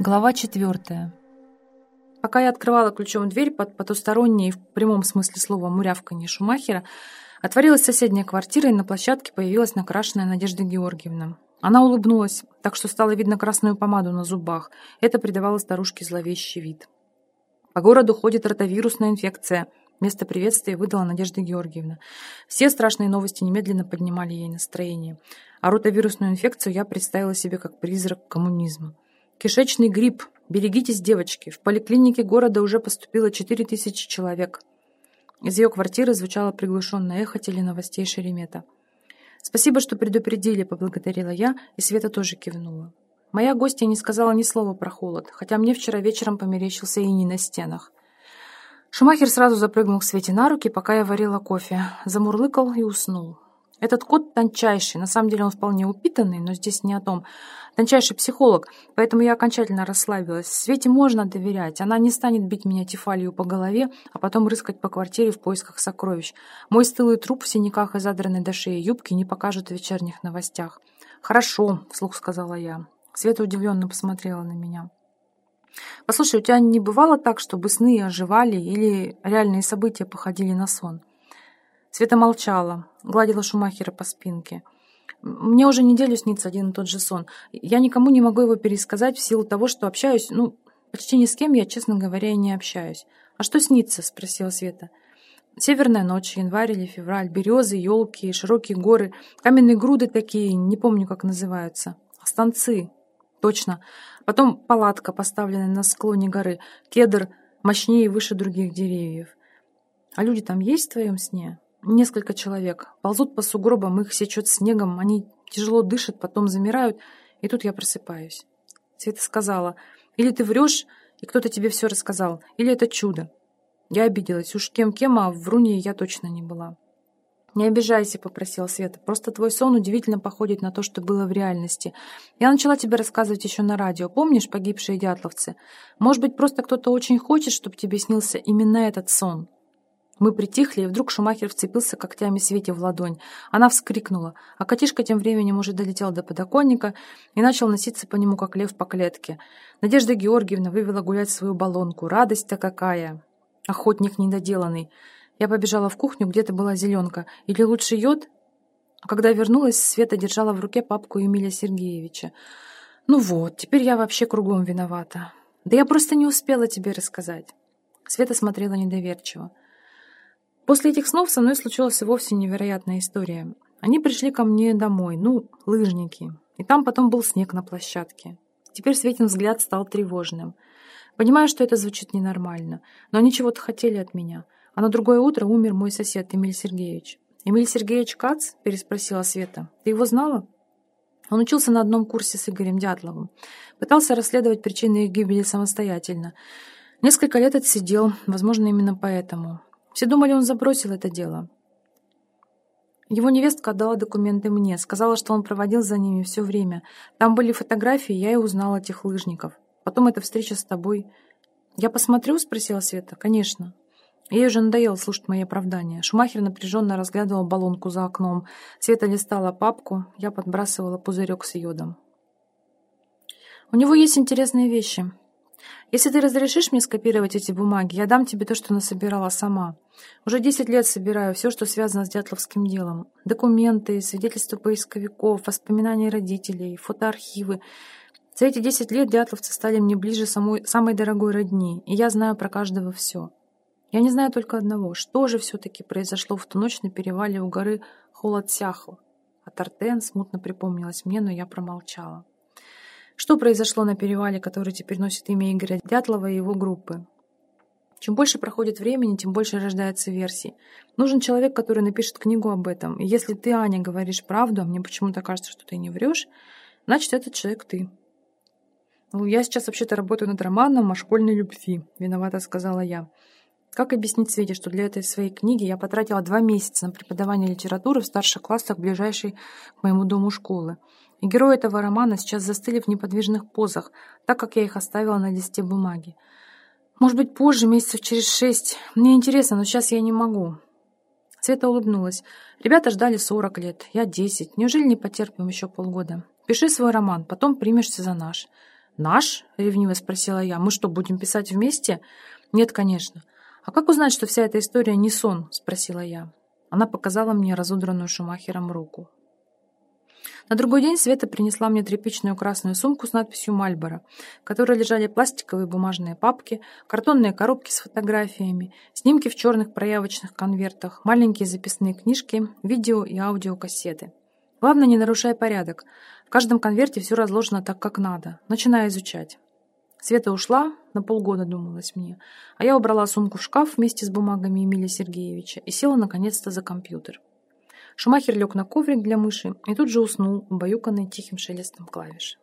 Глава четвертая. Пока я открывала ключом дверь под потусторонней, в прямом смысле слова, мурявканье Шумахера, отворилась соседняя квартира, и на площадке появилась накрашенная Надежда Георгиевна. Она улыбнулась, так что стало видно красную помаду на зубах. Это придавало старушке зловещий вид. По городу ходит ротовирусная инфекция. Место приветствия выдала Надежда Георгиевна. Все страшные новости немедленно поднимали ей настроение. А ротовирусную инфекцию я представила себе как призрак коммунизма. Кишечный грипп. Берегитесь, девочки. В поликлинике города уже поступило 4000 человек. Из ее квартиры звучало приглушенное эхо теленовостей Шеремета. «Спасибо, что предупредили», — поблагодарила я, и Света тоже кивнула. Моя гостья не сказала ни слова про холод, хотя мне вчера вечером померещился иней на стенах. Шумахер сразу запрыгнул к Свете на руки, пока я варила кофе, замурлыкал и уснул. Этот кот тончайший, на самом деле он вполне упитанный, но здесь не о том. Тончайший психолог, поэтому я окончательно расслабилась. Свете можно доверять, она не станет бить меня тефалью по голове, а потом рыскать по квартире в поисках сокровищ. Мой стылый труп в синяках и задранной до шеи юбки не покажут в вечерних новостях. «Хорошо», — вслух сказала я. Света удивленно посмотрела на меня. «Послушай, у тебя не бывало так, чтобы сны оживали или реальные события походили на сон?» Света молчала, гладила Шумахера по спинке. Мне уже неделю снится один и тот же сон. Я никому не могу его пересказать в силу того, что общаюсь, ну, почти ни с кем я, честно говоря, и не общаюсь. «А что снится?» — спросила Света. Северная ночь, январь или февраль, березы, елки, широкие горы, каменные груды такие, не помню, как называются. Станцы. Точно. Потом палатка, поставленная на склоне горы, кедр мощнее и выше других деревьев. А люди там есть в твоем сне? Несколько человек. Ползут по сугробам, их сечет снегом, они тяжело дышат, потом замирают, и тут я просыпаюсь. Света сказала, или ты врешь, и кто-то тебе все рассказал, или это чудо. Я обиделась, уж кем-кем, а в руне я точно не была. «Не обижайся», — попросила Света. «Просто твой сон удивительно походит на то, что было в реальности. Я начала тебе рассказывать еще на радио. Помнишь погибшие дятловцы? Может быть, просто кто-то очень хочет, чтобы тебе снился именно этот сон?» Мы притихли, и вдруг Шумахер вцепился когтями Свете в ладонь. Она вскрикнула, а котишка тем временем уже долетел до подоконника и начал носиться по нему, как лев по клетке. Надежда Георгиевна вывела гулять свою баллонку. Радость-то какая! Охотник недоделанный. Я побежала в кухню, где-то была зеленка. Или лучше йод? А когда вернулась, Света держала в руке папку Эмиля Сергеевича. «Ну вот, теперь я вообще кругом виновата. Да я просто не успела тебе рассказать». Света смотрела недоверчиво. После этих снов со мной случилась вовсе невероятная история. Они пришли ко мне домой, ну, лыжники. И там потом был снег на площадке. Теперь Светин взгляд стал тревожным. Понимаю, что это звучит ненормально, но они чего-то хотели от меня. А на другое утро умер мой сосед Эмиль Сергеевич. «Эмиль Сергеевич Кац?» – переспросила Света. «Ты его знала?» Он учился на одном курсе с Игорем Дятловым. Пытался расследовать причины их гибели самостоятельно. Несколько лет отсидел, возможно, именно поэтому. Все думали, он забросил это дело. Его невестка отдала документы мне, сказала, что он проводил за ними все время. Там были фотографии, я и узнала этих лыжников. Потом эта встреча с тобой. «Я посмотрю?» — спросила Света. «Конечно». Ей уже надоело слушать мои оправдания. Шумахер напряженно разглядывал баллонку за окном. Света листала папку, я подбрасывала пузырек с йодом. «У него есть интересные вещи. Если ты разрешишь мне скопировать эти бумаги, я дам тебе то, что насобирала сама. Уже десять лет собираю все, что связано с Дятловским делом. Документы, свидетельства поисковиков, воспоминания родителей, фотоархивы. За эти десять лет дятловцы стали мне ближе самой, самой дорогой родни, и я знаю про каждого все. Я не знаю только одного, что же все-таки произошло в ту ночь на перевале у горы Холодсяхл. А Тартен смутно припомнилась мне, но я промолчала. Что произошло на перевале, который теперь носит имя Игоря Дятлова и его группы? Чем больше проходит времени, тем больше рождается версий. Нужен человек, который напишет книгу об этом. И если ты, Аня, говоришь правду, а мне почему-то кажется, что ты не врешь, значит, этот человек ты. «Ну, я сейчас вообще-то работаю над романом о школьной любви», — виновата сказала я. Как объяснить Свете, что для этой своей книги я потратила два месяца на преподавание литературы в старших классах ближайшей к моему дому школы? И герои этого романа сейчас застыли в неподвижных позах, так как я их оставила на листе бумаги. Может быть, позже, месяцев через шесть. Мне интересно, но сейчас я не могу. Света улыбнулась. Ребята ждали сорок лет, я десять. Неужели не потерпим еще полгода? Пиши свой роман, потом примешься за наш. «Наш?» — ревниво спросила я. «Мы что, будем писать вместе?» «Нет, конечно». «А как узнать, что вся эта история не сон?» — спросила я. Она показала мне разодранную Шумахером руку. На другой день Света принесла мне тряпичную красную сумку с надписью «Мальборо», в которой лежали пластиковые бумажные папки, картонные коробки с фотографиями, снимки в черных проявочных конвертах, маленькие записные книжки, видео и аудиокассеты. Главное, не нарушай порядок. В каждом конверте все разложено так, как надо. Начинай изучать. Света ушла, на полгода думалось мне, а я убрала сумку в шкаф вместе с бумагами Эмилия Сергеевича и села наконец-то за компьютер. Шумахер лег на коврик для мыши и тут же уснул, убаюканный тихим шелестом клавиш.